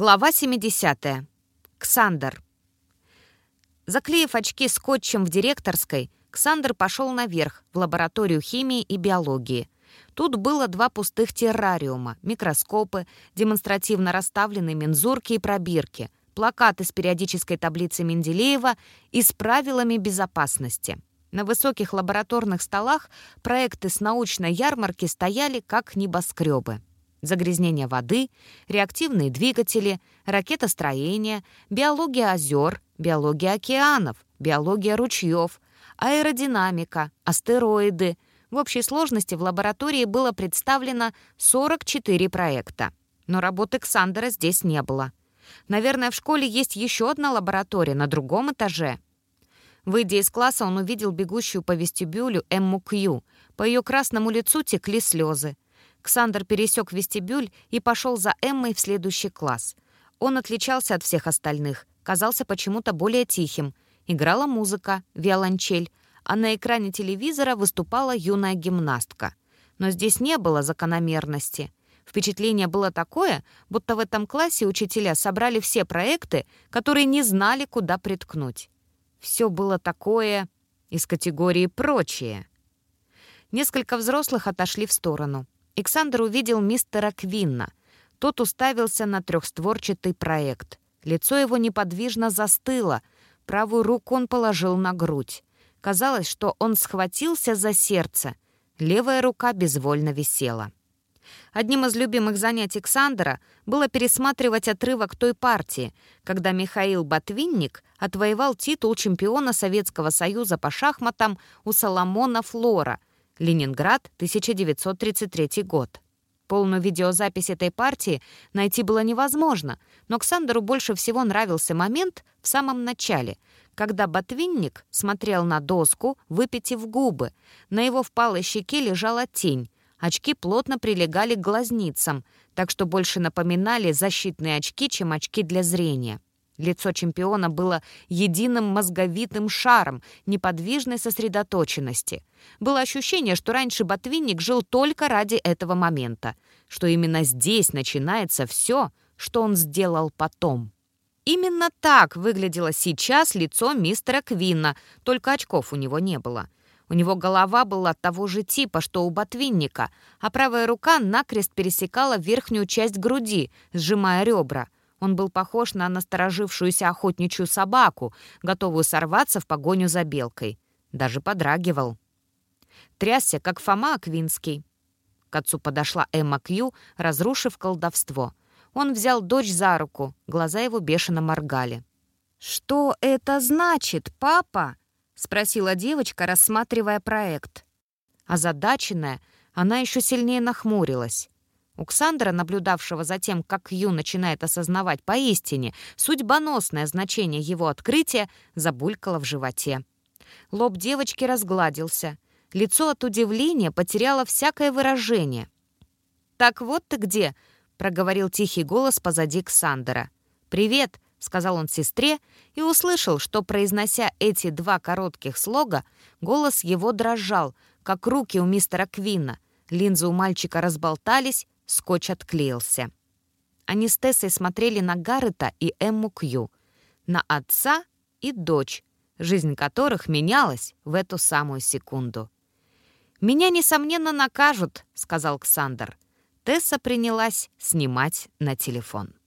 Глава 70. Ксандер. Заклеив очки скотчем в директорской, Ксандер пошел наверх, в лабораторию химии и биологии. Тут было два пустых террариума, микроскопы, демонстративно расставленные мензурки и пробирки, плакаты с периодической таблицей Менделеева и с правилами безопасности. На высоких лабораторных столах проекты с научной ярмарки стояли как небоскребы загрязнение воды, реактивные двигатели, ракетостроение, биология озер, биология океанов, биология ручьев, аэродинамика, астероиды. В общей сложности в лаборатории было представлено 44 проекта. Но работы Ксандера здесь не было. Наверное, в школе есть еще одна лаборатория на другом этаже. Выйдя из класса, он увидел бегущую по вестибюлю Эмму Кью. По ее красному лицу текли слезы. Ксандр пересек вестибюль и пошел за Эммой в следующий класс. Он отличался от всех остальных, казался почему-то более тихим. Играла музыка, виолончель, а на экране телевизора выступала юная гимнастка. Но здесь не было закономерности. Впечатление было такое, будто в этом классе учителя собрали все проекты, которые не знали, куда приткнуть. Все было такое из категории «прочие». Несколько взрослых отошли в сторону. Александр увидел мистера Квинна. Тот уставился на трехстворчатый проект. Лицо его неподвижно застыло. Правую руку он положил на грудь. Казалось, что он схватился за сердце. Левая рука безвольно висела. Одним из любимых занятий Александра было пересматривать отрывок той партии, когда Михаил Ботвинник отвоевал титул чемпиона Советского Союза по шахматам у Соломона Флора — Ленинград, 1933 год. Полную видеозапись этой партии найти было невозможно, но Ксандеру больше всего нравился момент в самом начале, когда ботвинник смотрел на доску, выпитив губы. На его впалой щеке лежала тень. Очки плотно прилегали к глазницам, так что больше напоминали защитные очки, чем очки для зрения. Лицо чемпиона было единым мозговитым шаром неподвижной сосредоточенности. Было ощущение, что раньше Ботвинник жил только ради этого момента, что именно здесь начинается все, что он сделал потом. Именно так выглядело сейчас лицо мистера Квинна, только очков у него не было. У него голова была того же типа, что у ботвинника, а правая рука накрест пересекала верхнюю часть груди, сжимая ребра — он был похож на насторожившуюся охотничью собаку, готовую сорваться в погоню за белкой. Даже подрагивал. Трясся, как Фома Аквинский. К отцу подошла Эмма Кью, разрушив колдовство. Он взял дочь за руку, глаза его бешено моргали. «Что это значит, папа?» — спросила девочка, рассматривая проект. Озадаченная, она еще сильнее нахмурилась. У Ксандра, наблюдавшего за тем, как Ю начинает осознавать поистине судьбоносное значение его открытия, забулькало в животе. Лоб девочки разгладился. Лицо от удивления потеряло всякое выражение. «Так вот ты где!» — проговорил тихий голос позади Ксандера. «Привет!» — сказал он сестре и услышал, что, произнося эти два коротких слога, голос его дрожал, как руки у мистера Квинна. Линзы у мальчика разболтались, Скотч отклеился. Они с Тессой смотрели на Гаррета и Эмму Кью, на отца и дочь, жизнь которых менялась в эту самую секунду. «Меня, несомненно, накажут», — сказал Ксандр. Тесса принялась снимать на телефон.